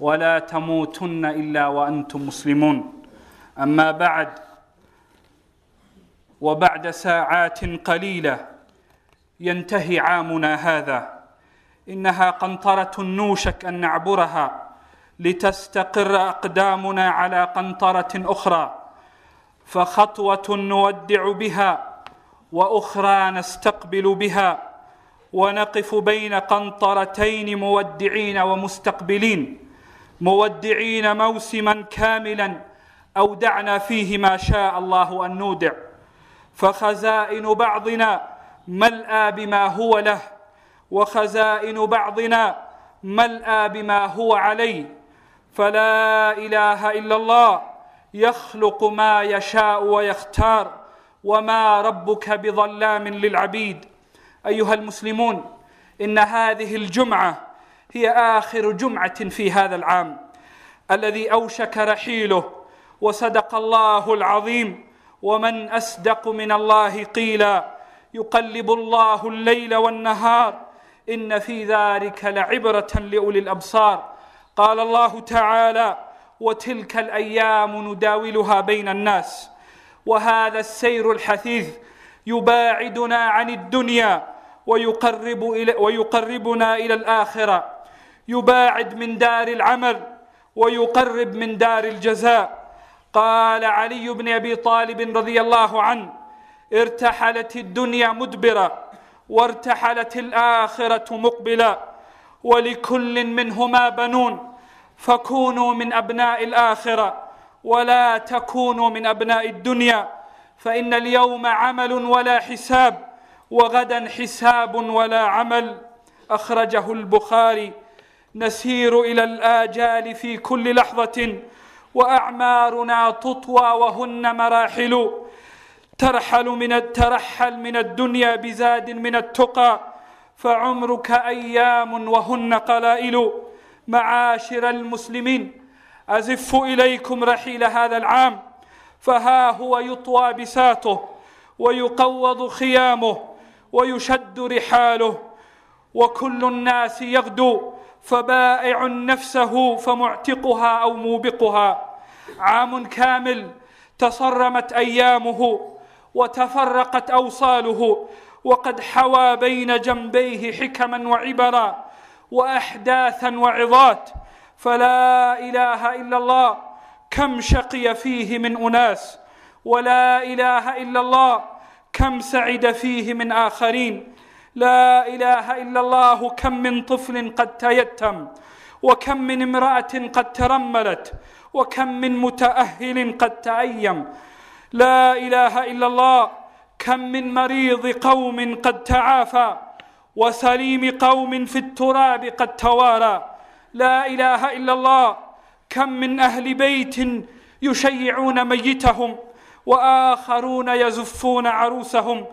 ولا تموتن إلا وأنتم مسلمون. أما بعد وبعد ساعات قليلة ينتهي عامنا هذا. إنها قنطرة نوشك أن نعبرها لتستقر أقدامنا على قنطرة أخرى. فخطوة نودع بها وأخرى نستقبل بها. ونقف بين قنطرتين مودعين ومستقبلين. مودعين موسما كاملا أودعنا فيه ما شاء الله أن نودع. فخزائن بعضنا ملأى بما هو له وخزائن بعضنا ملأى بما هو عليه. فلا إله إلا الله يخلق ما يشاء ويختار وما ربك بظلام للعبيد. أيها المسلمون إن هذه الجمعة هي آخر جمعة في هذا العام الذي أوشك رحيله وصدق الله العظيم ومن أصدق من الله قيلا يقلب الله الليل والنهار إن في ذلك لعبرة لأولي الأبصار. قال الله تعالى وتلك الأيام نداولها بين الناس وهذا السير الحثيث يباعدنا عن الدنيا ويقرب إلى ويقربنا إلى الآخرة. يباعد من دار العمل ويقرب من دار الجزاء. قال علي بن أبي طالب رضي الله عنه ارتحلت الدنيا مدبرة وارتحلت الآخرة مقبلة ولكل منهما بنون فكونوا من أبناء الآخرة ولا تكونوا من أبناء الدنيا فإن اليوم عمل ولا حساب وغدا حساب ولا عمل. أخرجه البخاري نسير إلى الآجال في كل لحظة وأعمارنا تطوى وهن مراحل. ترحل من الترحل من الدنيا بزاد من التقى فعمرك أيام وهن قلائل. معاشر المسلمين أزف إليكم رحيل هذا العام. فها هو يطوى بساته ويقوض خيامه ويشد رحاله. وكل الناس يغدو فبائع نفسه فمعتقها أو موبقها. عام كامل تصرمت أيامه وتفرقت أوصاله وقد حوى بين جنبيه حكما وعبرا وأحداثا وعظات. فلا إله إلا الله كم شقي فيه من أناس. ولا إله إلا الله كم سعد فيه من آخرين. لا إله إلا الله كم من طفل قد تيتم وكم من امرأة قد ترملت وكم من متأهل قد تأيم. لا إله إلا الله كم من مريض قوم قد تعافى وسليم قوم في التراب قد توارى. لا إله إلا الله كم من أهل بيت يشيعون ميتهم وآخرون يزفون عروسهم.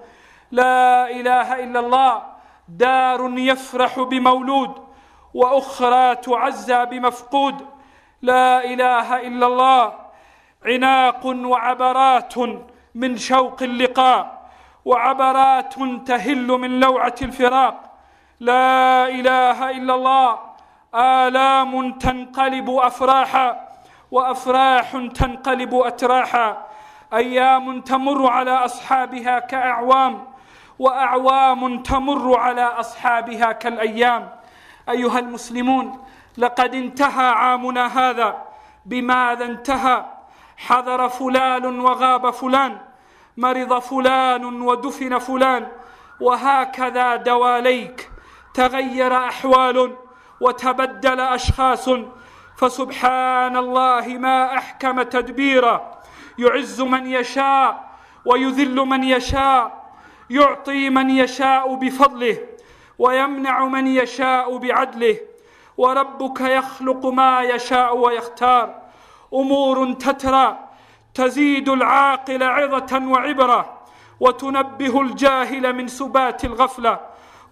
لا إله إلا الله دار يفرح بمولود وأخرى تعزى بمفقود. لا إله إلا الله عناق وعبرات من شوق اللقاء وعبرات تهل من لوعة الفراق. لا إله إلا الله آلام تنقلب أفراحا وأفراح تنقلب أتراحا. أيام تمر على أصحابها كأعوام وأعوام تمر على أصحابها كالأيام. أيها المسلمون لقد انتهى عامنا هذا. بماذا انتهى؟ حضر فلان وغاب فلان مرض فلان ودفن فلان وهكذا دواليك. تغير أحوال وتبدل أشخاص. فسبحان الله ما أحكم تدبيرا. يعز من يشاء ويذل من يشاء. يعطي من يشاء بفضله ويمنع من يشاء بعدله. وربك يخلق ما يشاء ويختار. أمور تترى تزيد العاقل عظة وعبرة. وتنبه الجاهل من سبات الغفلة.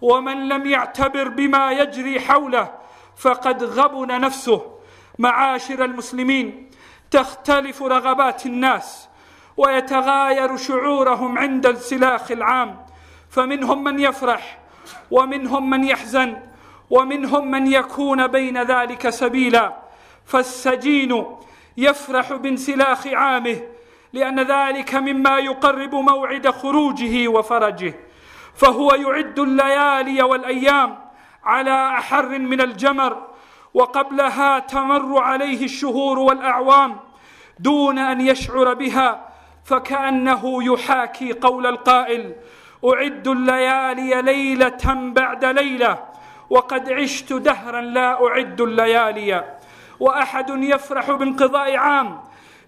ومن لم يعتبر بما يجري حوله فقد غبن نفسه. معاشر المسلمين تختلف رغبات الناس. ويتغاير شعورهم عند السلاخ العام. فمنهم من يفرح ومنهم من يحزن ومنهم من يكون بين ذلك سبيلا. فالسجين يفرح بانسلاخ عامه لأن ذلك مما يقرب موعد خروجه وفرجه. فهو يعد الليالي والأيام على أحر من الجمر وقبلها تمر عليه الشهور والأعوام دون أن يشعر بها فكأنه يحاكي قول القائل أعد الليالي ليلة بعد ليلة وقد عشت دهرا لا أعد الليالي وأحد يفرح بانقضاء عام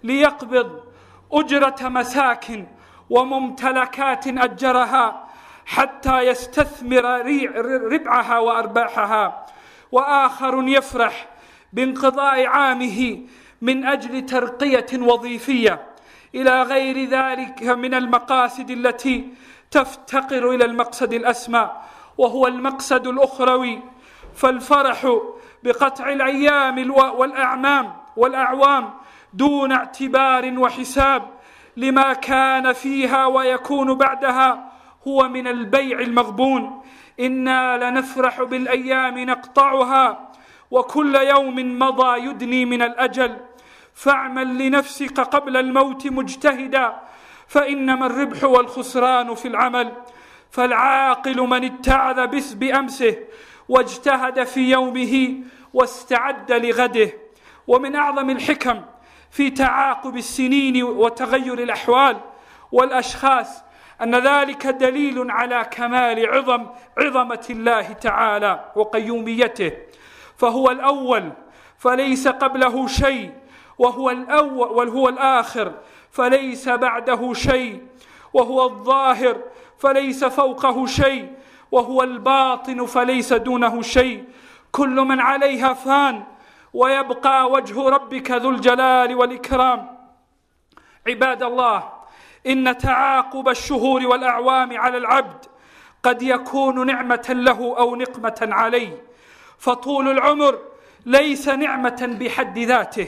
ليقبض أجرة مساكن وممتلكات أجرها حتى يستثمر ربعها وأرباحها وآخر يفرح بانقضاء عامه من أجل ترقية وظيفية. إلى غير ذلك من المقاصد التي تفتقر إلى المقصد الأسمى وهو المقصد الأخروي فالفرح بقطع الأيام والأعمام والأعوام دون اعتبار وحساب لما كان فيها ويكون بعدها هو من البيع المغبون. إنا لنفرح بالأيام نقطعها وكل يوم مضى يدني من الأجل. فاعمل لنفسك قبل الموت مجتهدا فإنما الربح والخسران في العمل. فالعاقل من اتعذ بأمسه واجتهد في يومه واستعد لغده. ومن أعظم الحكم في تعاقب السنين وتغير الأحوال والأشخاص أن ذلك دليل على كمال عظم عظمة الله تعالى وقيوميته. فهو الأول فليس قبله شيء وهو الأول وهو الآخر فليس بعده شيء. وهو الظاهر فليس فوقه شيء. وهو الباطن فليس دونه شيء. كل من عليها فان ويبقى وجه ربك ذو الجلال والإكرام. عباد الله إن تعاقب الشهور والأعوام على العبد قد يكون نعمة له أو نقمة عليه. فطول العمر ليس نعمة بحد ذاته.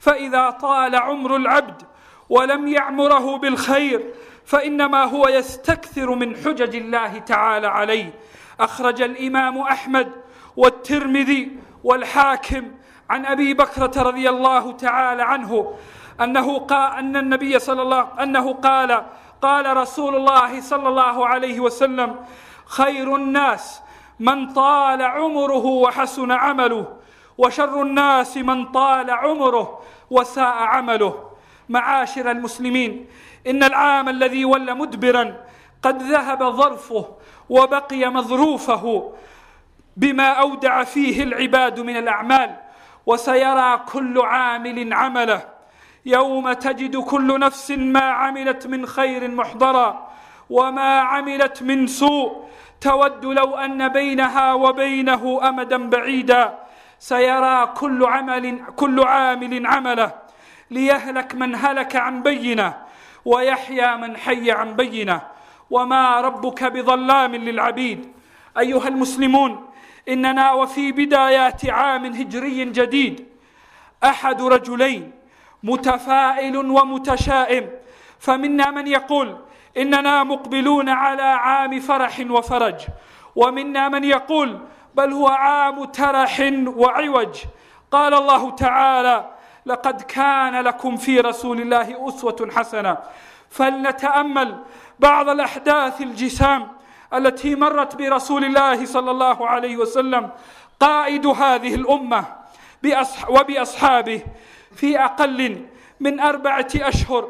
فإذا طال عمر العبد ولم يعمره بالخير فإنما هو يستكثر من حجج الله تعالى عليه. أخرج الإمام أحمد والترمذي والحاكم عن أبي بكرة رضي الله تعالى عنه أنه قال أن النبي صلى الله أنه قال قال رسول الله صلى الله عليه وسلم خير الناس من طال عمره وحسن عمله وشر الناس من طال عمره وساء عمله. معاشر المسلمين إن العام الذي ول مدبرا قد ذهب ظرفه وبقي مظروفه بما أودع فيه العباد من الأعمال وسيرى كل عامل عمله. يوم تجد كل نفس ما عملت من خير محضرا وما عملت من سوء. تود لو أن بينها وبينه امدا بعيدا. سيرى كل عمل كل عامل عمله ليهلك من هلك عن بينة ويحيى من حي عن بينة. وما ربك بظلام للعبيد. أيها المسلمون إننا وفي بدايات عام هجري جديد. أحد رجلين متفائل ومتشائم. فمنا من يقول إننا مقبلون على عام فرح وفرج. ومنا من يقول بل هو عام ترح وعوج. قال الله تعالى لقد كان لكم في رسول الله أسوة حسنة. فلنتأمل بعض الأحداث الجسام التي مرت برسول الله صلى الله عليه وسلم قائد هذه الأمة وبأصحابه في أقل من أربعة أشهر.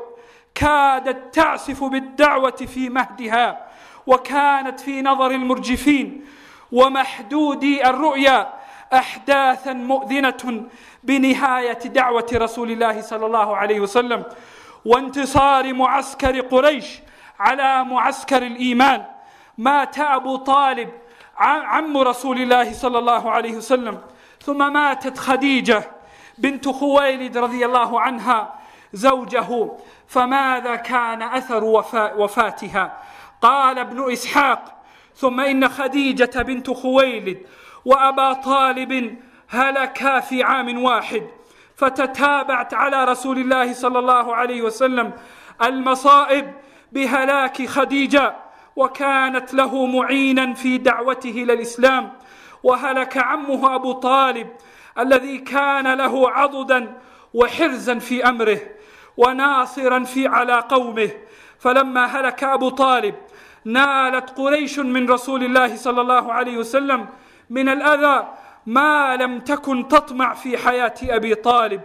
كادت تعسف بالدعوة في مهدها وكانت في نظر المرجفين ومحدودي الرؤيا أحداثا مؤذنة بنهاية دعوة رسول الله صلى الله عليه وسلم وانتصار معسكر قريش على معسكر الإيمان. مات ابو طالب عم رسول الله صلى الله عليه وسلم. ثم ماتت خديجة بنت خويلد رضي الله عنها زوجه. فماذا كان أثر وفاتها؟ قال ابن إسحاق ثم إن خديجة بنت خويلد وأبا طالب هلكا في عام واحد فتتابعت على رسول الله صلى الله عليه وسلم المصائب بهلاك خديجة وكانت له معينا في دعوته إلى الإسلام وهلك عمه أبو طالب الذي كان له عضدا وحرزا في أمره وناصرا في على قومه. فلما هلك أبو طالب نالت قريش من رسول الله صلى الله عليه وسلم من الأذى ما لم تكن تطمع في حياة أبي طالب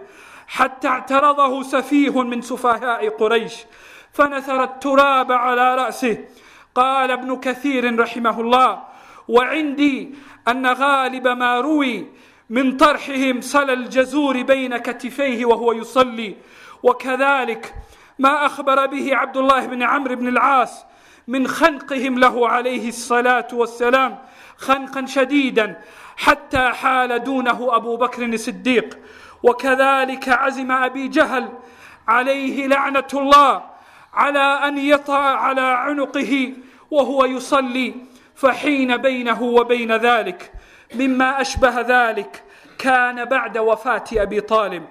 حتى اعترضه سفيه من سفهاء قريش. فنثر التراب على رأسه. قال ابن كثير رحمه الله وعندي أن غالب ما روي من طرحهم صلى الجزور بين كتفيه وهو يصلي. وكذلك ما أخبر به عبد الله بن عمرو بن العاص من خنقهم له عليه الصلاة والسلام خنقا شديدا حتى حال دونه أبو بكر الصديق. وكذلك عزم أبي جهل عليه لعنة الله على أن يطع على عنقه وهو يصلي فحين بينه وبين ذلك مما أشبه ذلك كان بعد وفاة أبي طالب.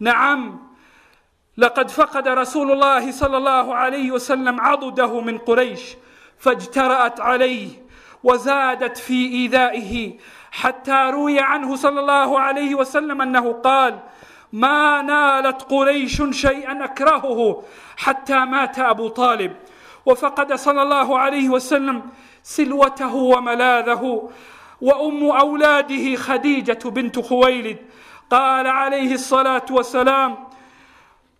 نعم لقد فقد رسول الله صلى الله عليه وسلم عضده من قريش فاجترأت عليه وزادت في إيذائه حتى روي عنه صلى الله عليه وسلم أنه قال ما نالت قريش شيئا أكرهه حتى مات أبو طالب وفقد صلى الله عليه وسلم سلوته وملاذه وأم أولاده خديجة بنت خويلد. قال عليه الصلاة والسلام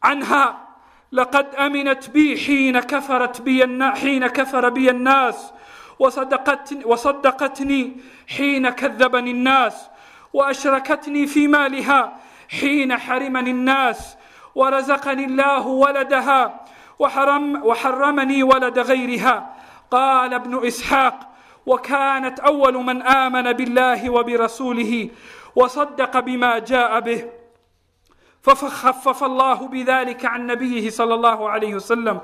عنها لقد أمنت بي حين كفرت بي حين كفر بي الناس وصدقتني, وصدقتني حين كذبني الناس وأشركتني في مالها حين حرمني الناس ورزقني الله ولدها وحرم وحرمني ولد غيرها. قال ابن إسحاق وكانت أول من آمن بالله وبرسوله وصدق بما جاء به. فخفف الله بذلك عن نبيه صلى الله عليه وسلم.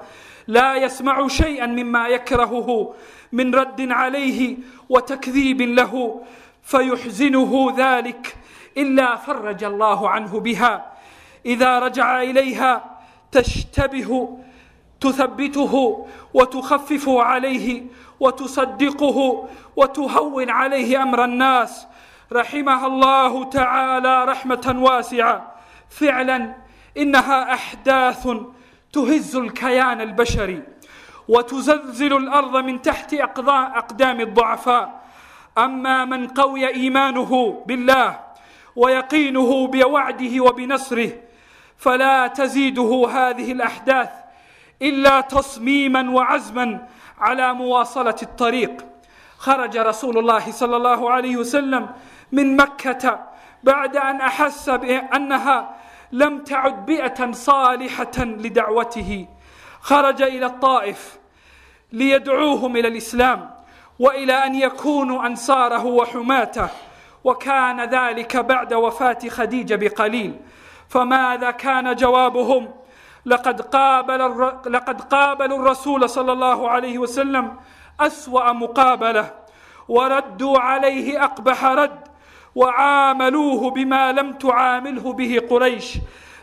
لا يسمع شيئا مما يكرهه من رد عليه وتكذيب له فيحزنه ذلك إلا فرج الله عنه بها. إذا رجع إليها تشتبه تثبته وتخفف عليه وتصدقه وتهون عليه أمر الناس. رحمها الله تعالى رحمة واسعة. فعلا إنها أحداث تهز الكيان البشري وتزلزل الأرض من تحت أقدام الضعفاء. أما من قوي إيمانه بالله ويقينه بوعده وبنصره فلا تزيده هذه الأحداث إلا تصميما وعزما على مواصلة الطريق. خرج رسول الله صلى الله عليه وسلم من مكة بعد أن أحس بأنها لم تعد بيئة صالحة لدعوته. خرج إلى الطائف ليدعوهم إلى الإسلام وإلى أن يكونوا أنصاره وحماته. وكان ذلك بعد وفاة خديجة بقليل. فماذا كان جوابهم؟ لقد قابل لقد قابلوا الرسول صلى الله عليه وسلم أسوأ مقابلة. وردوا عليه أقبح رد. وعاملوه بما لم تعامله به قريش.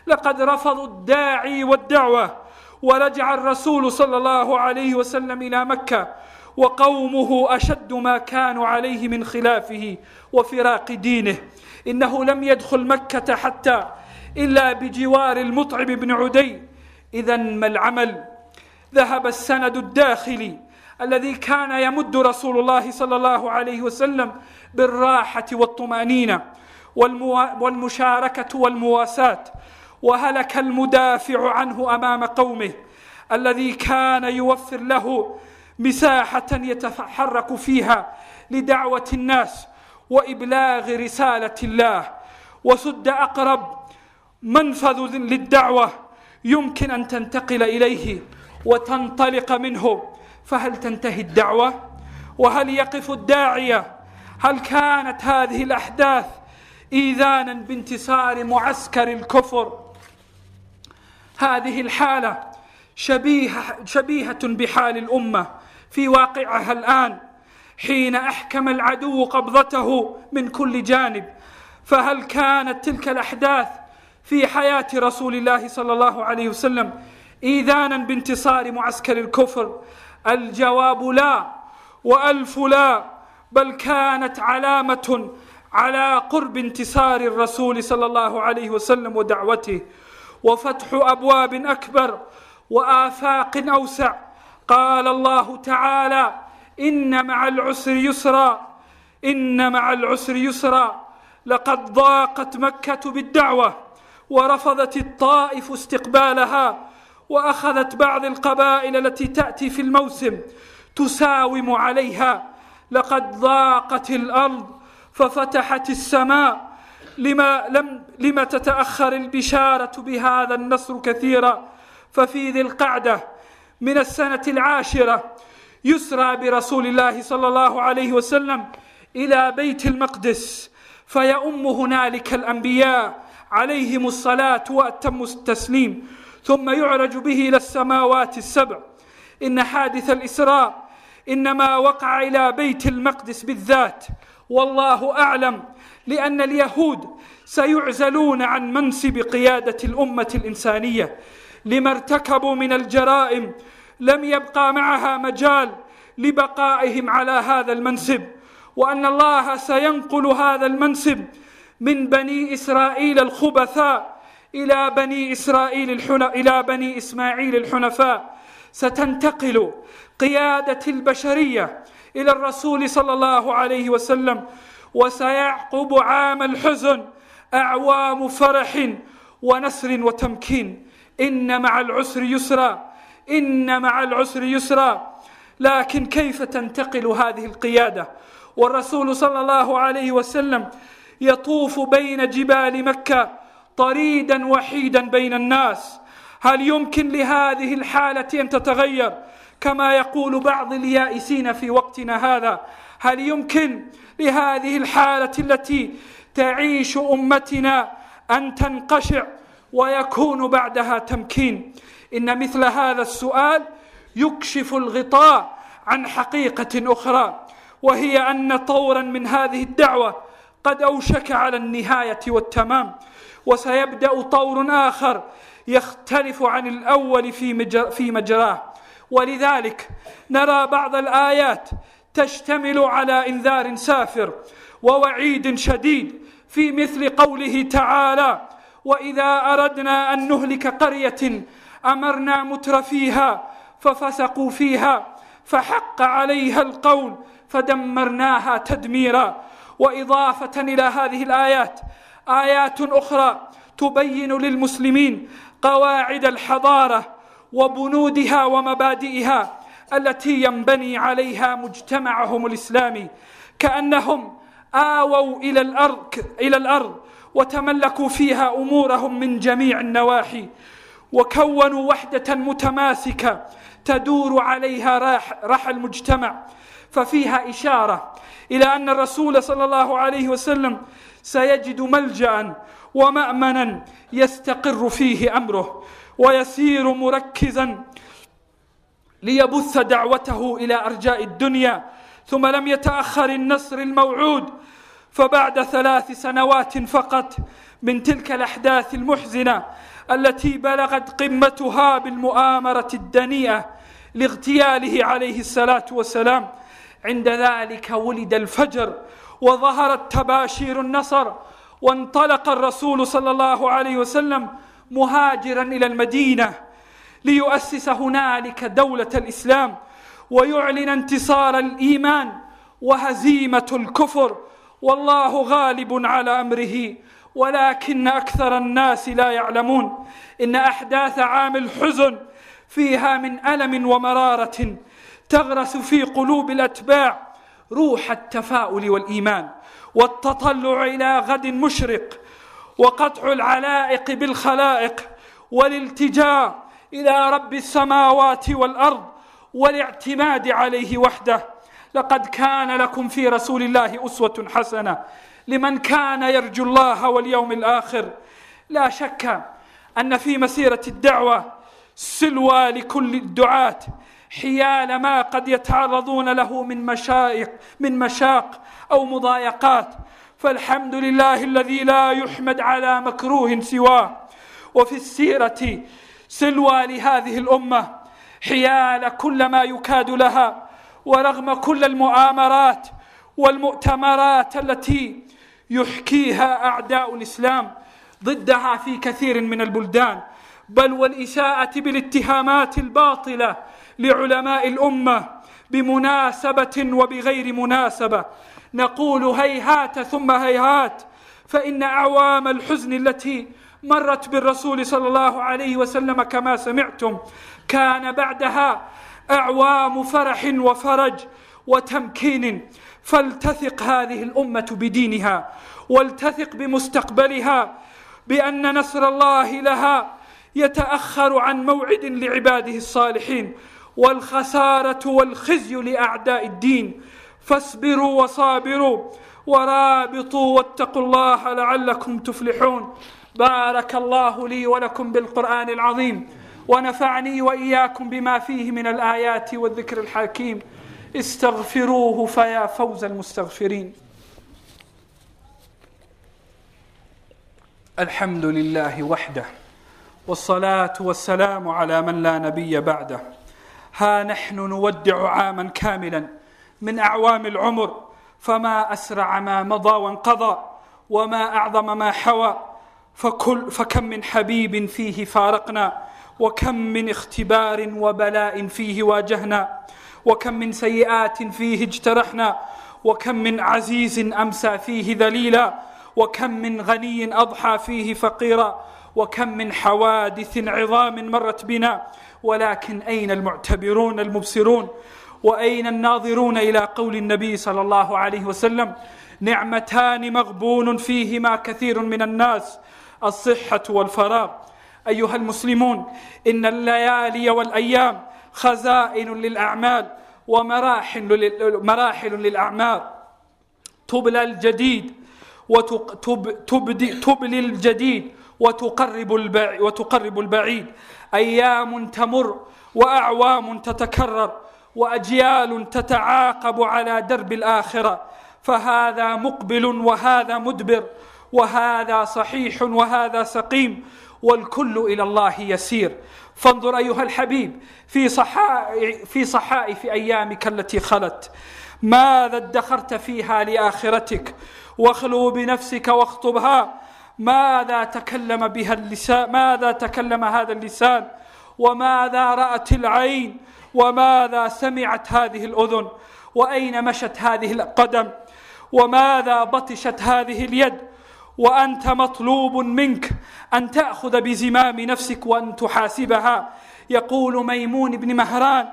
لقد رفضوا الداعي والدعوة ورجع الرسول صلى الله عليه وسلم إلى مكة وقومه أشد ما كانوا عليه من خلافه وفراق دينه. إنه لم يدخل مكة حتى إلا بجوار المطعم بن عدي. اذا ما العمل؟ ذهب السند الداخلي الذي كان يمد رسول الله صلى الله عليه وسلم بالراحة والطمأنينة والمشاركة والمواساة. وهلك المدافع عنه أمام قومه الذي كان يوفر له مساحة يتحرك فيها لدعوة الناس وإبلاغ رسالة الله. وسد أقرب منفذ للدعوة يمكن أن تنتقل إليه وتنطلق منه. فهل تنتهي الدعوة؟ وهل يقف الداعية؟ هل كانت هذه الأحداث إيذانا بانتصار معسكر الكفر؟ هذه الحالة شبيهة, شبيهة بحال الأمة في واقعها الآن حين أحكم العدو قبضته من كل جانب. فهل كانت تلك الأحداث في حياة رسول الله صلى الله عليه وسلم إيذانا بانتصار معسكر الكفر؟ الجواب لا وألف لا بل كانت علامة على قرب انتصار الرسول صلى الله عليه وسلم ودعوته وفتح أبواب أكبر وآفاق أوسع. قال الله تعالى إن مع العسر يسرا إن مع العسر يسرا. لقد ضاقت مكة بالدعوة ورفضت الطائف استقبالها وأخذت بعض القبائل التي تأتي في الموسم تساوم عليها. لقد ضاقت الأرض ففتحت السماء. لما لم لم تتأخر البشارة بهذا النصر كثيرا. ففي ذي القعدة من السنة العاشرة يسرى برسول الله صلى الله عليه وسلم إلى بيت المقدس. فيؤم هنالك الأنبياء عليهم الصلاة وأتم التسليم. ثم يعرج به إلى السماوات السبع. إن حادث الإسراء إنما وقع إلى بيت المقدس بالذات. والله أعلم لأن اليهود سيعزلون عن منصب قيادة الأمة الإنسانية. لما ارتكبوا من الجرائم لم يبقى معها مجال لبقائهم على هذا المنصب وأن الله سينقل هذا المنصب من بني إسرائيل الخبثاء إلى بني إسرائيل الحن... إلى بني إسماعيل الحنفاء. ستنتقل قيادة البشرية إلى الرسول صلى الله عليه وسلم وسيعقب عام الحزن أعوام فرح ونسر وتمكين. إن مع العسر يسرا إن مع العسر يسرا. لكن كيف تنتقل هذه القيادة؟ والرسول صلى الله عليه وسلم يطوف بين جبال مكة طريدا وحيدا بين الناس. هل يمكن لهذه الحالة أن تتغير؟ كما يقول بعض اليائسين في وقتنا هذا. هل يمكن لهذه الحالة التي تعيش أمتنا أن تنقشع ويكون بعدها تمكين؟ إن مثل هذا السؤال يكشف الغطاء عن حقيقة أخرى وهي أن طورا من هذه الدعوة قد أوشك على النهاية والتمام. وسيبدأ طور آخر يختلف عن الأول في في مجراه. ولذلك نرى بعض الآيات تشتمل على إنذار سافر ووعيد شديد في مثل قوله تعالى وإذا أردنا أن نهلك قرية أمرنا متر فيها ففسقوا فيها فحق عليها القول فدمرناها تدميرا. وإضافة إلى هذه الآيات آيات أخرى تبين للمسلمين قواعد الحضارة وبنودها ومبادئها التي ينبني عليها مجتمعهم الإسلامي كأنهم آووا إلى الأرض إلى الأرض وتملكوا فيها أمورهم من جميع النواحي وكونوا وحدة متماسكة تدور عليها راح, المجتمع ففيها إشارة إلى أن الرسول صلى الله عليه وسلم سيجد ملجأ ومأمنا يستقر فيه أمره ويسير مركزا ليبث دعوته إلى أرجاء الدنيا ثم لم يتأخر النصر الموعود فبعد ثلاث سنوات فقط من تلك الأحداث المحزنة التي بلغت قمتها بالمؤامرة الدنيئة لاغتياله عليه الصلاة والسلام. عند ذلك ولد الفجر وظهرت تباشير النصر وانطلق الرسول صلى الله عليه وسلم مهاجرا إلى المدينة ليؤسس هنالك دولة الإسلام ويعلن انتصار الإيمان وهزيمة الكفر. والله غالب على أمره. ولكن أكثر الناس لا يعلمون إن أحداث عام الحزن فيها من ألم ومرارة تغرس في قلوب الأتباع روح التفاؤل والإيمان والتطلع إلى غد مشرق وقطع العلائق بالخلائق والالتجاء إلى رب السماوات والأرض والاعتماد عليه وحده. لقد كان لكم في رسول الله أسوة حسنة. لمن كان يرجو الله واليوم الآخر. لا شك أن في مسيرة الدعوة سلوى لكل الدعاة حيال ما قد يتعرضون له من مشايق من مشاق أو مضايقات. فالحمد لله الذي لا يحمد على مكروه سواه. وفي السيرة سلوى لهذه الأمة حيال كل ما يكاد لها. ورغم كل المؤامرات والمؤتمرات التي يحكيها أعداء الإسلام ضدها في كثير من البلدان بل والإساءة بالاتهامات الباطلة لعلماء الأمة بمناسبة وبغير مناسبة. نقول هيهات ثم هيهات فإن أعوام الحزن التي مرت بالرسول صلى الله عليه وسلم كما سمعتم كان بعدها أعوام فرح وفرج وتمكين. فلتثق هذه الأمة بدينها ولتثق بمستقبلها بأن نصر الله لها يتأخر عن موعد لعباده الصالحين والخسارة والخزي لأعداء الدين. فاصبروا وصابروا ورابطوا واتقوا الله لعلكم تفلحون. بارك الله لي ولكم بالقرآن العظيم ونفعني وإياكم بما فيه من الآيات والذكر الحكيم. استغفروه فيا فوز المستغفرين. الحمد لله وحده والصلاة والسلام على من لا نبي بعده. ها نحن نودع عاما كاملا من أعوام العمر فما أسرع ما مضى وانقضى وما أعظم ما حوى فكل فكم من حبيب فيه فارقنا وكم من اختبار وبلاء فيه واجهنا وكم من سيئات فيه اجترحنا وكم من عزيز أمسى فيه ذليلا وكم من غني أضحى فيه فقيرا وكم من حوادث عظام مرت بنا ولكن أين المعتبرون المبصرون؟ وأين الناظرون إلى قول النبي صلى الله عليه وسلم؟ نعمتان مغبون فيهما كثير من الناس الصحة والفراغ. أيها المسلمون إن الليالي والأيام خزائن للأعمال ومراحل مراحل للأعمار. تبلى الجديد وتبدي الجديد وتقرب وتقرب البعيد. أيام تمر وأعوام تتكرر وأجيال تتعاقب على درب الآخرة. فهذا مقبل وهذا مدبر وهذا صحيح وهذا سقيم والكل إلى الله يسير. فانظر أيها الحبيب في صحائف في صحائف أيامك التي خلت ماذا ادخرت فيها لآخرتك؟ واخلو بنفسك واخطبها. ماذا تكلم بها اللسان؟ ماذا تكلم هذا اللسان؟ وماذا رأت العين؟ وماذا سمعت هذه الأذن؟ وأين مشت هذه القدم؟ وماذا بطشت هذه اليد؟ وأنت مطلوب منك أن تأخذ بزمام نفسك وأن تحاسبها. يقول ميمون بن مهران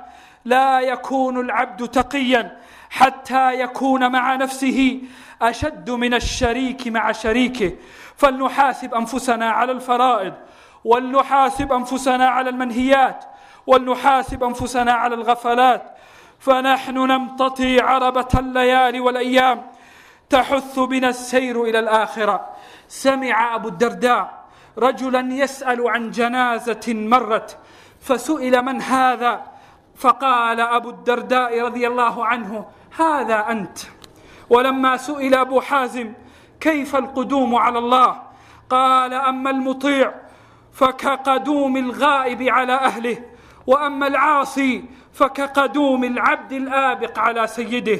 لا يكون العبد تقيا حتى يكون مع نفسه أشد من الشريك مع شريكه. فلنحاسب أنفسنا على الفرائض ولنحاسب أنفسنا على المنهيات ولنحاسب أنفسنا على الغفلات. فنحن نمتطي عربة الليالي والأيام تحث بنا السير إلى الآخرة. سمع أبو الدرداء رجلا يسأل عن جنازة مرت فسئل من هذا؟ فقال أبو الدرداء رضي الله عنه هذا أنت. ولما سئل أبو حازم كيف القدوم على الله؟ قال أما المطيع فكقدوم الغائب على أهله وأما العاصي فكقدوم العبد الآبق على سيده.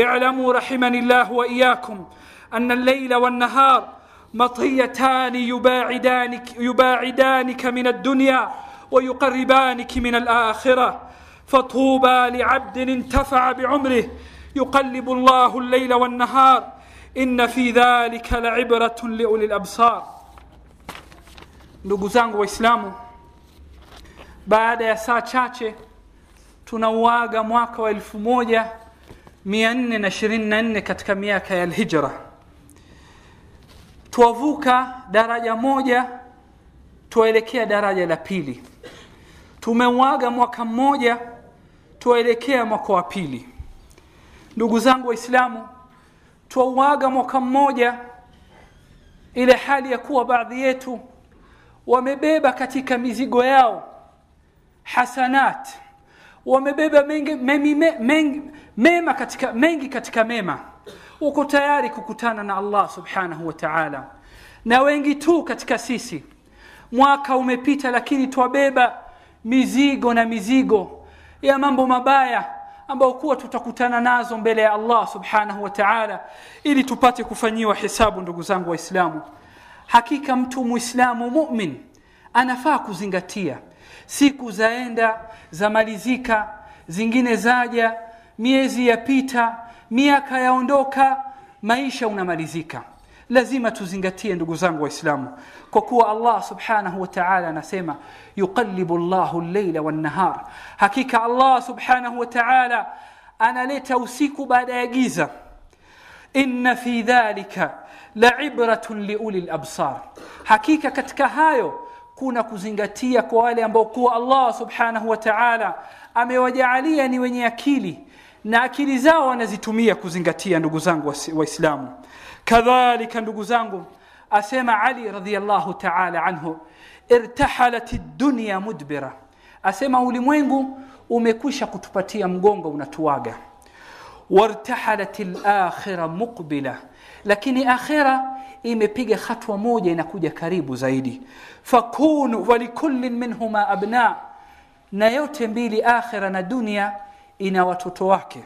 اعلموا رحمني الله وإياكم أن الليل والنهار مطيتان يباعدانك يباعدانك من الدنيا ويقربانك من الآخرة. فطوبى لعبد انتفع بعمره. يقلب الله الليل والنهار. إن في ذلك لعبرة لأولي الأبصار. ndugu zangu waislamu baada ya saa chache tunauaga mwaka 424 katika miaka ya lhijra twavuka daraja moja tuelekea daraja la pili. Tumeuaga mwaka mmoja tuelekea mwaka wa pili. Ndugu zangu waislamu twauaga mwaka mmoja ile hali ya kuwa baadhi yetu wamebeba katika mizigo yao hasanat wamebeba mengi, mengi, mengi, mema katika mengi katika mema. Uko tayari kukutana na Allah subhanahu wa ta'ala. Na wengi tu katika sisi. Mwaka umepita lakini twabeba mizigo na mizigo ya mambo mabaya ambayo kuwa tutakutana nazo mbele ya Allah subhanahu wa ta'ala ili tupate kufanyiwa hisabu ndugu zangu waislamu hakika mtu muislamu mu'min anafaa kuzingatia siku zaenda zamalizika zingine zaja miezi yapita miaka yaondoka maisha unamalizika. Lazima tuzingatie ndugu zangu waislamu kwa kuwa Allah subhanahu wa ta'ala anasema yuqallibu llahu llaila wannahar. Hakika Allah subhanahu wa ta'ala analeta usiku baada ya giza. Inna fi dhalika la'ibratun liuli al-absar hakika katika hayo kuna kuzingatia kwa wale ambao kuwa Allah subhanahu wa ta'ala amewajaalia ni wenye akili na akili zao wanazitumia kuzingatia ndugu zangu waislamu. Kadhalika ndugu zangu asema Ali radhiyallahu ta'ala anhu irtahalat ad-dunya mudbira. Asema ulimwengu umekwisha kutupatia mgongo unatuaga. Wartahalat al-akhirah muqbila. Lakini akhira imepiga hatua moja inakuja karibu zaidi fakunu walikullin minhuma abna na yote mbili akhira na dunia ina watoto wake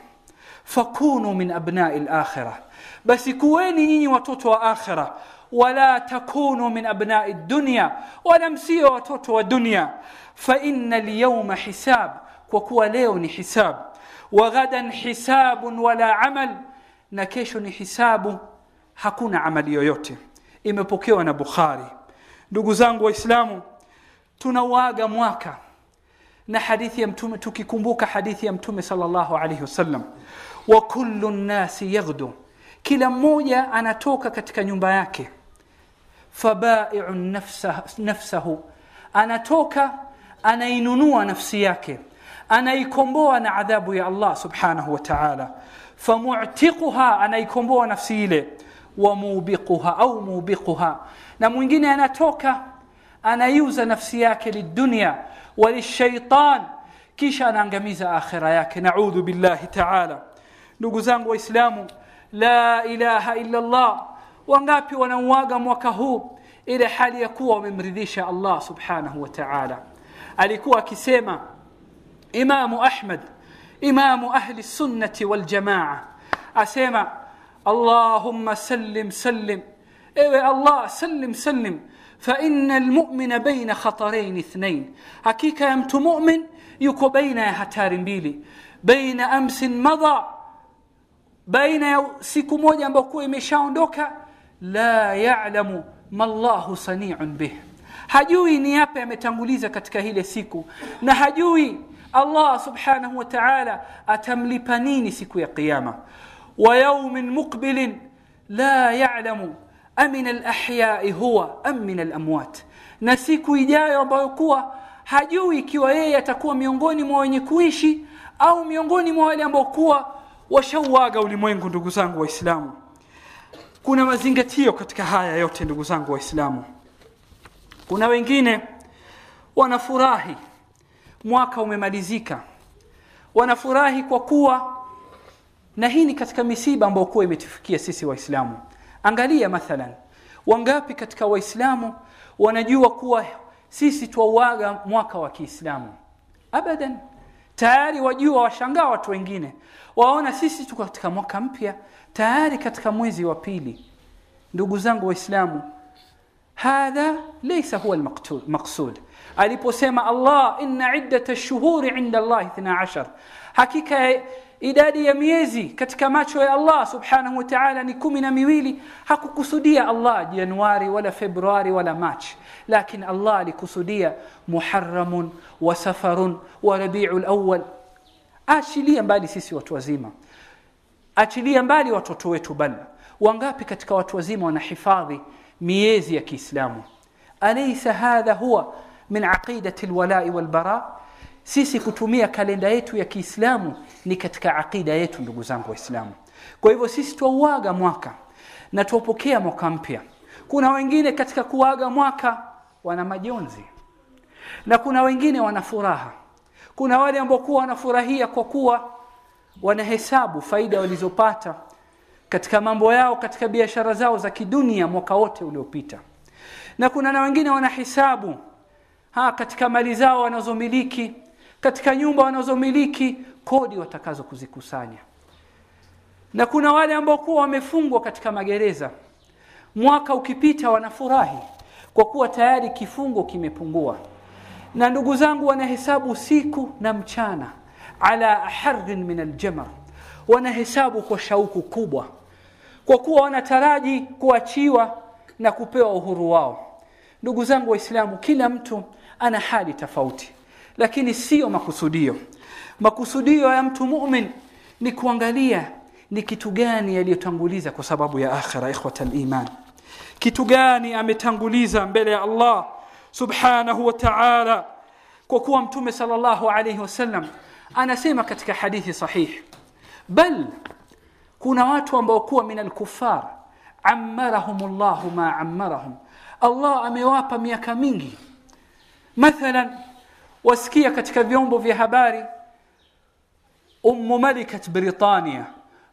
fakunu min abnai al-akhirah basi kuweni nyinyi watoto wa akhira wala takunu min abnai dunya wala msio watoto wa dunia fa inna al-yawma hisab kwa kuwa leo ni hisab wa ghadan hisabun wala amal na kesho ni hisabu hakuna amali yoyote. Imepokewa na Bukhari. Ndugu zangu waislamu tunauaga mwaka na hadithi ya mtume tukikumbuka hadithi ya mtume sallallahu alaihi wasallam. Wa kullu nnasi yaghdu kila mmoja anatoka katika nyumba yake. Fabai'u nafsahu, nafsahu anatoka anainunua nafsi yake anaikomboa na adhabu ya Allah subhanahu wa ta'ala. Famu'tiquha anaikomboa nafsi ile wa mubiquha au mubiquha. Na mwingine anatoka anaiuza nafsi yake lidunya walishaitan kisha anaangamiza akhira yake. Naudhu billahi ta'ala. Ndugu zangu waislamu la ilaha illa Allah wangapi wanauaga mwaka huu? Ile hali ya kuwa wamemridhisha Allah subhanahu wa ta'ala. Alikuwa akisema imamu Ahmad imamu ahli sunnati wal jamaa. Asema اللهم سلم سلم. ايوة الله سلم سلم. فإن المؤمن بين خطرين اثنين. حقيقة أنت مؤمن يكو بين هتار بيلي. بين أمس مضى. بين سيكو سيكمود ينبقوا يمشون دوكا. لا يعلم ما الله صنيع به. hajui ni yapi ametanguliza سيكو. ile الله سبحانه وتعالى أتملي subhanahu سيكو يا قيامة. Yawmin muqbilin la ya'lamu amin al-ahya'i huwa am min al-amwat. Na siku ijayo ambayo kuwa hajui ikiwa yeye atakuwa miongoni mwa wenye kuishi au miongoni mwa wale ambao kuwa washauaga ulimwengu ndugu zangu waislamu. Kuna mazingatio katika haya yote ndugu zangu waislamu. Kuna wengine wanafurahi mwaka umemalizika. Wanafurahi kwa kuwa na hii ni katika misiba ambayo kuwa imetufikia sisi waislamu. Angalia mathalan wangapi katika waislamu wanajua kuwa sisi twauaga mwaka wa Kiislamu? Abadan. Tayari wajua washangaa watu wengine. Waona sisi tuko katika mwaka mpya tayari katika mwezi wa pili. Ndugu zangu waislamu hadha laysa huwa almaqsud aliposema Allah inna iddat ash-shuhuri 'inda Allah 12 hakika idadi ya miezi katika macho ya Allah subhanahu wa ta'ala ni kumi na miwili. Hakukusudia Allah Januari wala Februari wala Machi lakini Allah alikusudia Muharramun wa Safarun wa Rabiul Awwal. Achilia mbali sisi watu wazima. Achilia mbali watoto wetu bala wangapi katika watu wazima wanahifadhi miezi ya Kiislamu? Alaysa hadha huwa min aqidati alwala'i walbara sisi kutumia kalenda yetu ya Kiislamu ni katika aqida yetu ndugu zangu waislamu. Kwa hivyo sisi tuuaga mwaka na tuopokea mwaka mpya. Kuna wengine katika kuaga mwaka wana majonzi. Na kuna wengine wana furaha. Kuna wale ambao kuwa wanafurahia kwa kuwa wanahesabu faida walizopata katika mambo yao katika biashara zao za kidunia mwaka wote uliopita. Na kuna na wengine wanahesabu ha katika mali zao wanazomiliki katika nyumba wanazomiliki kodi watakazo kuzikusanya na kuna wale ambao kuwa wamefungwa katika magereza. Mwaka ukipita wanafurahi kwa kuwa tayari kifungo kimepungua. Na ndugu zangu wanahesabu siku na mchana ala harrin min aljamar wanahesabu kwa shauku kubwa kwa kuwa wanataraji kuachiwa na kupewa uhuru wao. Ndugu zangu waislamu kila mtu ana hali tofauti lakini sio makusudio. Makusudio ya mtu mu'min ni kuangalia ni kitu gani aliyotanguliza kwa sababu ya akhira ikhwatal iman. Kitu gani ametanguliza mbele ya Allah subhanahu wa ta'ala? Kwa kuwa mtume sallallahu alayhi wasallam anasema katika hadithi sahih bal kuna watu ambao kuwa min al-kuffar ammarahum Allah ma ammarahum. Allah amewapa miaka mingi. Mathalan wasikia katika vyombo vya habari ummu malikat britania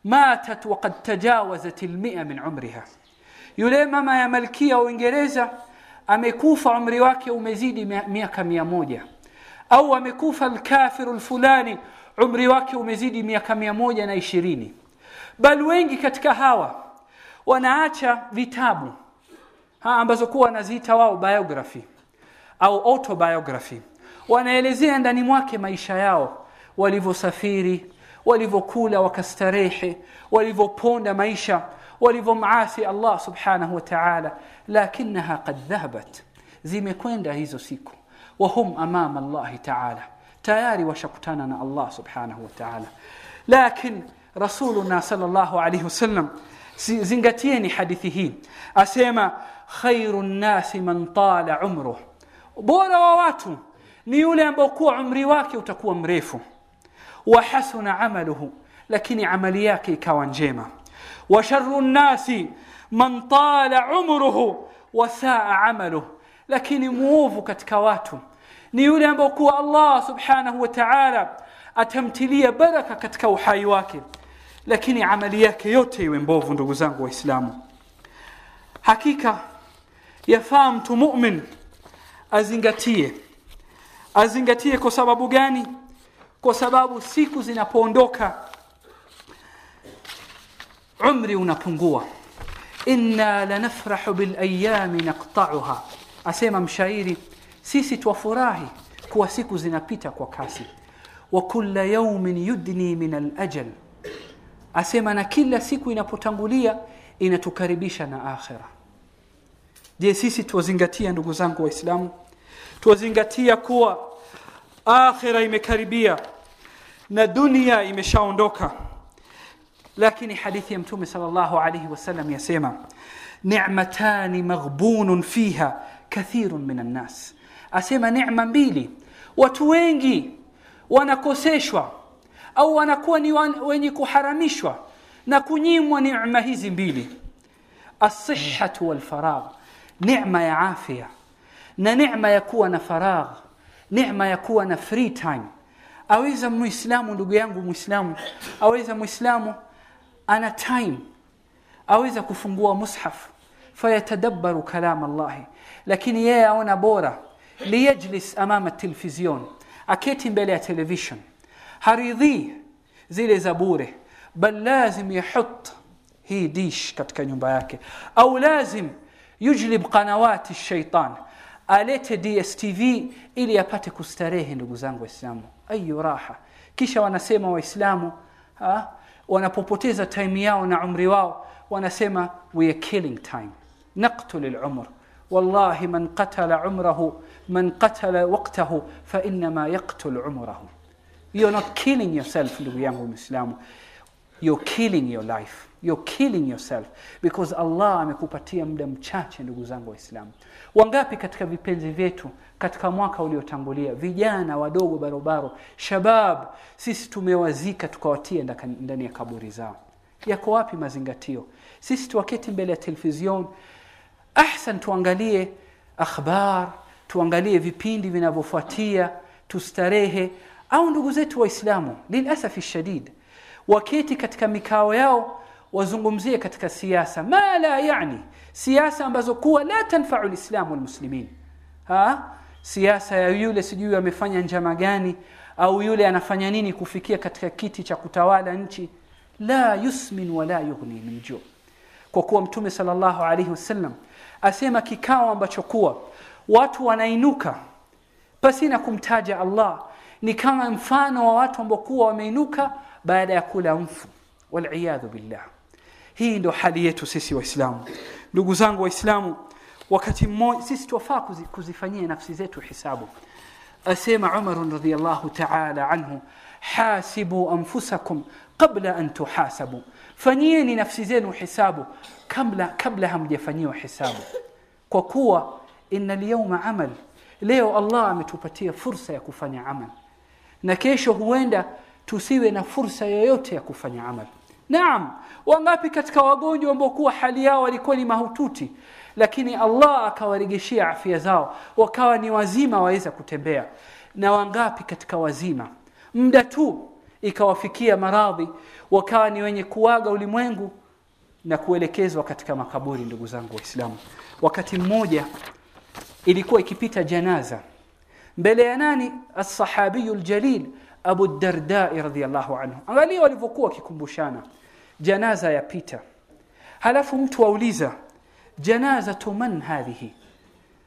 matat waqad tajawazat al-100 min umriha yule mama ya malkia wa Uingereza amekufa umri wake umezidi miaka mia moja au amekufa alkafiru alfulani umri wake umezidi miaka mia moja na ishirini bal wengi katika hawa wanaacha vitabu ha, ambazo kuwa wanaziita wao biography au autobiography wanaelezea ndani mwake maisha yao. Walivyosafiri walivyokula wakastarehe walivyoponda maisha walivyomaasi Allah subhanahu wa ta'ala. Lakinaha qad dhahabat. Zimekwenda hizo siku. Wahum amama Allah ta'ala. Tayari washakutana na Allah subhanahu wa ta'ala. Lakini rasuluna sallallahu alayhi wasallam zingatieni hadithi hii. Asema khairun nasi man tala umruh. Bora wa watu ni yule ambao kuwa umri wake utakuwa mrefu. Wa hasuna amaluhu lakini amali yake ikawa njema. Wa sharru nnasi man tala umruhu wa saa amaluhu lakini muovu katika watu. Ni yule ambao kuwa Allah subhanahu wa ta'ala atamtilia baraka katika uhai wake. Lakini amali yake yote iwe mbovu ndugu zangu waislamu. Hakika yafaa mtu mu'min azingatie azingatie kwa sababu gani? Kwa sababu siku zinapoondoka umri unapungua. Inna lanafrahu bilayami naqta'uha. Asema mshairi sisi twafurahi kuwa siku zinapita kwa kasi. Wa kulla yawmin yudni min alajal. Asema na kila siku inapotangulia inatukaribisha na akhira. Je sisi tuwazingatia ndugu zangu waislamu tuwazingatia kuwa akhira imekaribia na dunia imeshaondoka. Lakini hadithi ya mtume sallallahu alayhi wasallam yasema ni'matani maghbunun fiha kathirun minan nas. Asema neema mbili. Watu wengi wanakoseshwa au wanakuwa ni wenye kuharamishwa na kunyimwa neema hizi mbili. As-sihhatu wal ya afya na neema ya kuwa na faragh neema ya kuwa na free time aweza muislamu ndugu yangu muislamu aweza muislamu ana time aweza kufungua mushaf fayatadabbaru kalam Allah lakini yeye aona bora liyajlis amama television aketi mbele ya television haridhi zile za bure bal lazim yahut hii dish katika nyumba yake au lazim yujlib qanawati shaitan alete DSTV ili apate kustarehe ndugu zangu waislamu ayu raha kisha wanasema waislamu wanapopoteza time yao na umri wao wanasema we are killing time naqtul al-umr والله من قتل عمره من قتل وقته فإنما يقتل عمره You're not killing yourself ndugu yangu Muislamu You're killing your life You're killing yourself because Allah amekupatia muda mchache ndugu zangu Waislamu. Wangapi katika vipenzi vyetu katika mwaka uliotangulia vijana wadogo barobaro shabab sisi tumewazika tukawatia ndani ya kaburi zao? Yako wapi mazingatio? Sisi tuwaketi mbele ya televizion ahsan tuangalie akhbar tuangalie vipindi vinavyofuatia tustarehe. Au ndugu zetu waislamu lilasafi shadid waketi katika mikao yao wazungumzie katika siasa. Ma la yani siasa ambazo kuwa la tanfau lislamu walmuslimin siasa ya yule sijui amefanya njama gani au yule anafanya nini kufikia katika kiti cha kutawala nchi. La yusmin wala yughni min ju. Kwa kuwa mtume sallallahu alaihi wasallam asema kikao ambacho kuwa watu wanainuka pasina kumtaja Allah ni kama mfano wa watu ambao kuwa wameinuka baada ya kula mfu. Waliyadhu billah hii ndio hali yetu sisi waislamu. Ndugu zangu waislamu wakati mmoja sisi tuwafaa kuzifanyia nafsi zetu hisabu. Asema Umar radhiyallahu ta'ala anhu hasibu anfusakum qabla an tuhasabu. Fanyieni nafsi zenu hisabu kabla kabla hamjafanyiwa hisabu. Kwa kuwa inna al amal. Leo Allah ametupatia fursa ya kufanya amal. Na kesho huenda tusiwe na fursa yoyote ya kufanya amal Naam wangapi katika wagonjwa ambao kuwa hali yao walikuwa ni mahututi lakini Allah akawaregeshia afya zao wakawa ni wazima waweza kutembea. Na wangapi katika wazima? Muda tu ikawafikia maradhi wakawa ni wenye kuaga ulimwengu na kuelekezwa katika makaburi ndugu zangu waislamu. Wakati mmoja ilikuwa ikipita janaza. Mbele ya nani? As-sahabiyul jalil Abu Darda radhiallahu anhu. Angalia walivyokuwa wakikumbushana. janaza yapita halafu mtu auliza janazatu man hadhihi?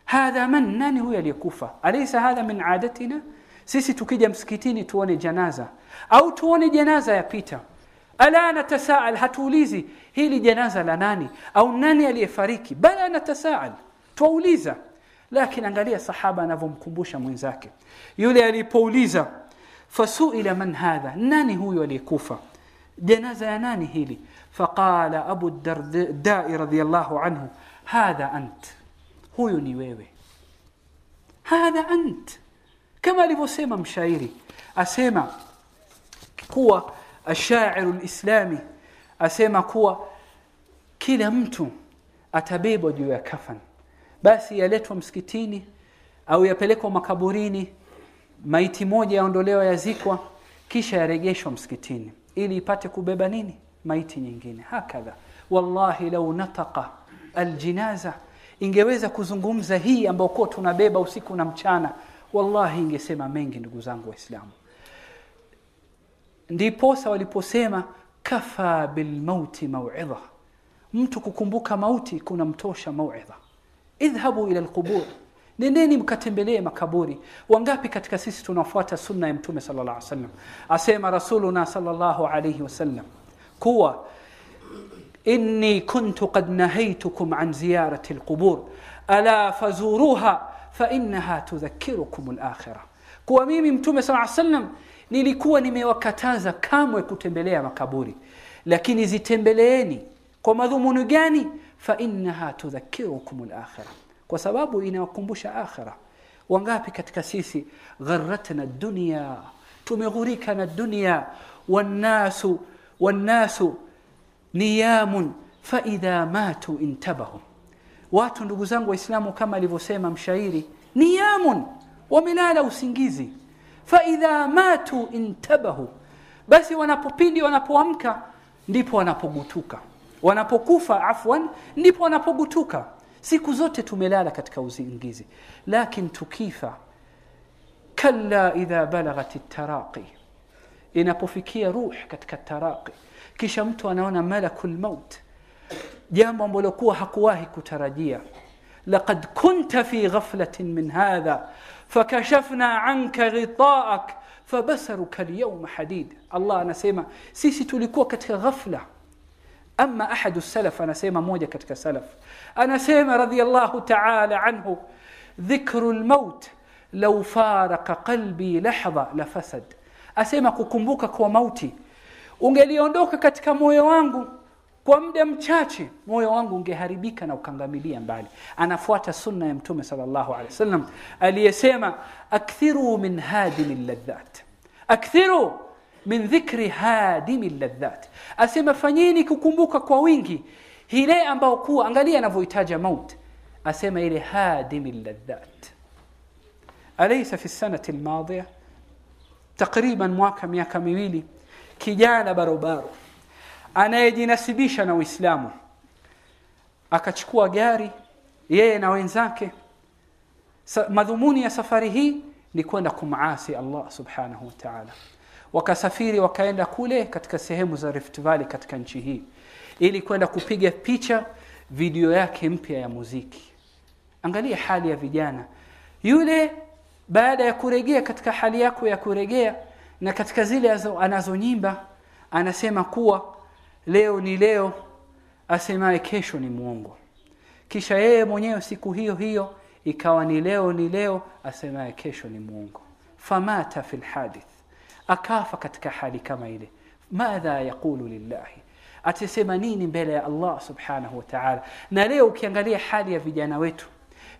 Hadha man nani huyu aliyekufa? Alaysa hadha min adatina? Sisi tukija msikitini tuone janaza. Au tuone janaza yapita ala natasaal hatuulizi hili janaza la nani? Au nani aliyefariki? Bala natasaal twauliza. lakini angalia sahaba anavyomkumbusha mwenzake. Yule alipouliza fasuila man hadha nani huyu aliyekufa? Janaza ya nani hili? Faqala abu darda radhiyallahu anhu hadha ant. Huyu ni wewe. Hadha ant. Kama alivyosema mshairi asema kuwa ashairu lislami asema kuwa kila mtu atabebwa juu ya kafan. Basi yaletwa msikitini au yapelekwa makaburini maiti moja yaondolewa yazikwa kisha yaregeshwa msikitini. Ili ipate kubeba nini? Maiti nyingine. Hakadha. Wallahi lau nataka aljinaza. Ingeweza kuzungumza hii ambayo kwa tunabeba usiku na mchana wallahi ingesema mengi ndugu zangu waislamu. Ndiposa waliposema kafa bilmauti mauidha mtu kukumbuka mauti kuna mtosha mauidha idhhabu ila alqubur nendeni mkatembelee makaburi wangapi katika sisi tunafuata sunna ya mtume sallallahu alaihi wasallam asema rasuluna sallallahu alaihi wasallam kuwa inni kuntu qad nahaytukum an ziyarati alqubur ala fazuruha fa innaha tudhakkirukum alakhirah kuwa mimi mtume sallallahu alaihi wasallam nilikuwa nimewakataza kamwe kutembelea makaburi lakini zitembeleeni kwa madhumuni gani fa innaha tudhakkirukum alakhirah kwa sababu inawakumbusha akhira. Wangapi katika sisi gharatna dunya tumeghurika na dunya. Wannasu wannasu niyamun faidha matu intabahu watu ndugu zangu waislamu kama alivyosema mshairi niyamun wamelala usingizi. Faidha matu intabahu. Basi wanapopindi wanapoamka ndipo wanapogutuka. Wanapokufa afwan ndipo wanapogutuka siku zote tumelala katika usingizi lakini tukifa kalla idha balaghat at-taraqi inapofikia ruh katika taraqi kisha mtu anaona malakul maut jambo ambalo kuwa hakuwahi kutarajia laqad kunta fi ghaflatin min hadha fakashafna anka ghita'ak fabasaruka al-yawma hadid Allah anasema sisi tulikuwa katika ghafla ama ahadu salaf anasema moja katika salaf anasema radhiyallahu ta'ala anhu dhikru al-maut law faraka qalbi lahadha lafasad asema kukumbuka kwa mauti ungeliondoka katika moyo wangu kwa muda mchache moyo wangu ungeharibika na ukangamilia mbali anafuata sunna ya mtume sallallahu alaihi wasallam aliyesema akthiru min hadim ladhat akthiru min dhikri hadimi ladhat. Asema fanyeni kukumbuka kwa wingi ile ambao kuwa angalia anavyoitaja maut. Asema ile hadimi ladhat. Alaysa fi sanati almadhiya takriban mwaka miaka miwili kijana barobaro anayejinasibisha na Uislamu akachukua gari yeye na wenzake. Madhumuni ya safari hii ni kwenda kumaasi Allah subhanahu wa ta'ala wakasafiri wakaenda kule katika sehemu za Rift Valley katika nchi hii ili kwenda kupiga picha video yake mpya ya muziki. Angalia hali ya vijana. Yule baada ya kuregea katika hali yako ya kuregea na katika zile anazonyimba anasema kuwa leo ni leo asemaye kesho ni muongo kisha yeye mwenyewe siku hiyo hiyo ikawa ni leo ni leo asemaye kesho ni muongo famata fil hadith akafa katika hali kama ile. Madha yaqulu lillahi? Atasema nini mbele ya Allah subhanahu wa ta'ala? Na leo ukiangalia hali ya vijana wetu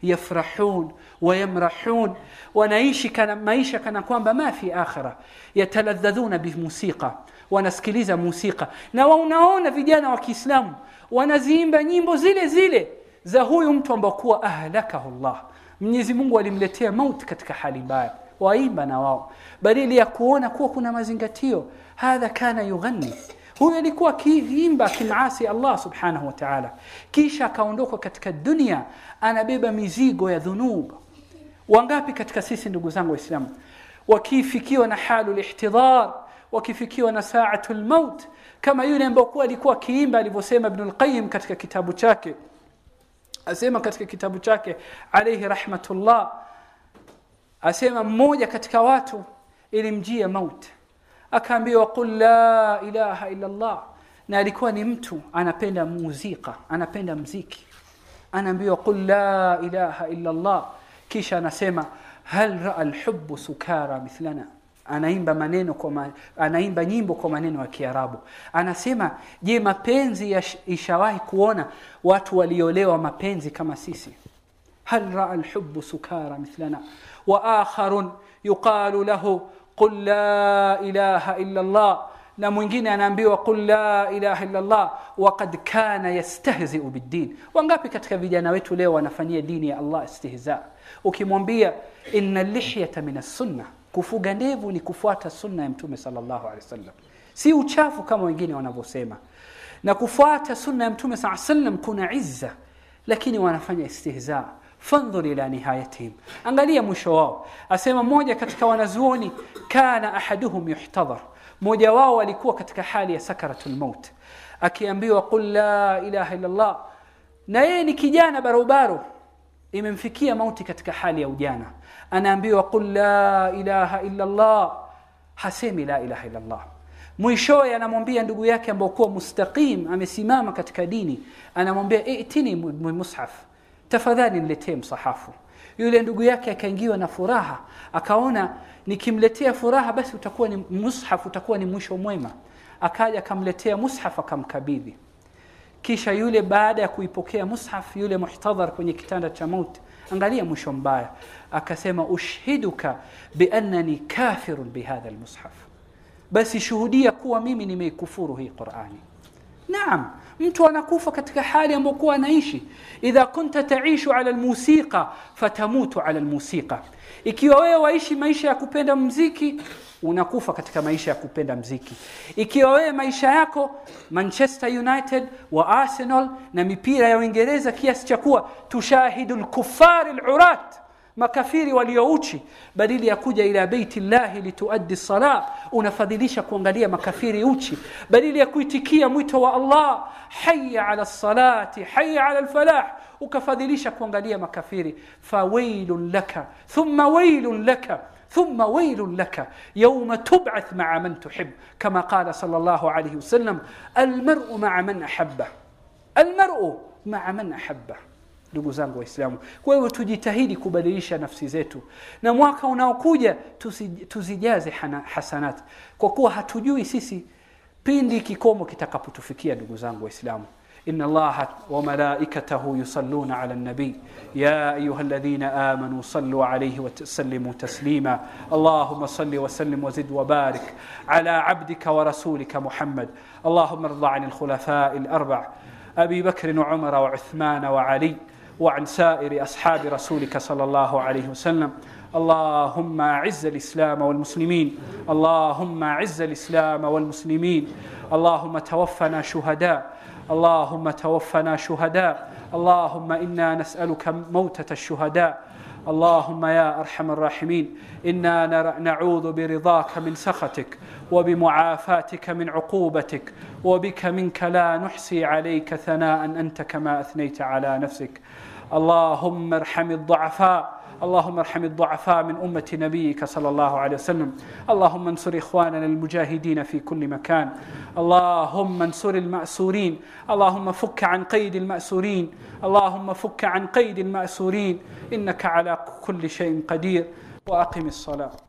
yafrahun wayamrahun wanaishi kana maisha kana kwamba ma fi akhira yataladhadhuna bimusiqa wanasikiliza musika na unaona vijana wa Kiislamu wanaziimba nyimbo zile zile za huyu mtu ambaye kuwa ahlakahu Allah. Mwenyezi Mungu alimletea mauti katika hali mbaya waimba na wao. Badili ya kuona kuwa kuna mazingatio hadha kana yughanni huyo alikuwa akiimba kimasi Allah subhanahu wa ta'ala. Kisha akaondoka katika dunia anabeba mizigo ya dhunub. Wangapi katika sisi ndugu zangu waislamu? Wakifikiwa na halu lihtidhar wakifikiwa na saatul maut kama yule ambaye alikuwa akiimba alivyosema Ibn al-Qayyim katika kitabu chake. Asema katika kitabu chake alayhi rahmatullah asema mmoja katika watu ilimjia maut akaambiwa qul la ilaha illa Allah na alikuwa ni mtu anapenda muzika anapenda mziki. Anaambiwa qul la ilaha illa Allah kisha anasema hal ra'a alhubbu sukara mithlana? Anaimba maneno kwa ma, anaimba nyimbo kwa maneno ya Kiarabu. Anasema je mapenzi ishawahi kuona watu waliolewa mapenzi kama sisi hal raa الحب سكارى مثلنا؟ wa يقال له قل لا la ilaha الله. na mwingine anaambiwa qul la ilaha illa Allah waqad kana yastahzi'u bid-din wangapi katika vijana wetu leo wanafanyia dini ya Allah istihza? Ukimwambia inna lihyata min as-sunnah. Kufuga ndevu ni kufuata sunna ya mtume sallallahu si uchafu kama wengine wanavyosema. Na kufuata sunna ya mtume sallallahu alaihi kuna izza. Lakini wanafanya istihza fandhur ila nihayatihim. Angalia mwisho wao. Asema mmoja katika wanazuoni kana ahaduhum yuhtadhar. Mmoja wao alikuwa katika hali ya sakaratul maut. Akiambiwa qul la ilaha illa allah. Na yeye ni kijana barobaro imemfikia mauti katika hali ya ujana. Anaambiwa qul la ilaha illa Allah. Hasemi la ilaha illa Allah. Mwishowe anamwambia ndugu yake kwa mustaqim amesimama katika dini. Anamwambia itini mushaf tafadhali niletee msahafu. Yule ndugu yake akaingiwa na furaha akaona nikimletea furaha basi utakuwa ni mushaf utakuwa ni mwisho mwema. Akaja akamletea mushaf akamkabidhi. Kisha yule baada ya kuipokea mushaf yule muhtadhar kwenye kitanda cha mauti angalia mwisho mbaya akasema ushhiduka biannani kafirun bihadha almushaf. Basi shuhudia kuwa mimi nimeikufuru hii Qur'ani. Naam mtu anakufa katika hali ambayo anaishi. Idha kunta taishu ala almusiqa fatamutu ala almusiqa. Ikiwa wewe waishi maisha ya kupenda mziki unakufa katika maisha ya kupenda mziki. Ikiwa wewe maisha yako Manchester United wa Arsenal na mipira ya Uingereza kiasi cha kuwa tushahidu lkufari lurat makafiri waliouchi badili ya kuja ila beiti llahi lituaddi sala unafadhilisha kuangalia makafiri uchi badili ya kuitikia mwito wa Allah hayya ala salati hayya ala alfalah ukafadhilisha kuangalia makafiri fawailun laka thumma wailun laka ثم ويل لك يوم تبعث مع من تحب كما قال صلى الله عليه وسلم المرء مع من أحبه المرء مع من أحبه ndugu zangu waislamu kwa hivyo tujitahidi kubadilisha nafsi zetu na mwaka unaokuja tuzijaze hasanat kwa kuwa hatujui sisi pindi kikomo kitakapotufikia ndugu zangu waislamu إن الله وملائكته يصلون على النبي يا أيها الذين آمنوا صلوا عليه وسلموا تسليما اللهم صل وسلم وزد وبارك على عبدك ورسولك محمد اللهم ارض عن الخلفاء الأربع أبي بكر وعمر وعثمان وعلي وعن سائر أصحاب رسولك صلى الله عليه وسلم. اللهم أعز الإسلام والمسلمين. اللهم أعز الإسلام والمسلمين. اللهم توفنا شهداء. اللهم توفنا شهداء. اللهم إنا نسألك موتة الشهداء. اللهم يا أرحم الراحمين. إنا نعوذ برضاك من سخطك وبمعافاتك من عقوبتك وبك منك لا نحصي عليك ثناء أنت كما أثنيت على نفسك. اللهم ارحم الضعفاء اللهم ارحم الضعفاء من أمة نبيك صلى الله عليه وسلم. اللهم انصر إخواننا المجاهدين في كل مكان. اللهم انصر المأسورين. اللهم فك عن قيد المأسورين. اللهم فك عن قيد المأسورين. إنك على كل شيء قدير. وأقم الصلاة.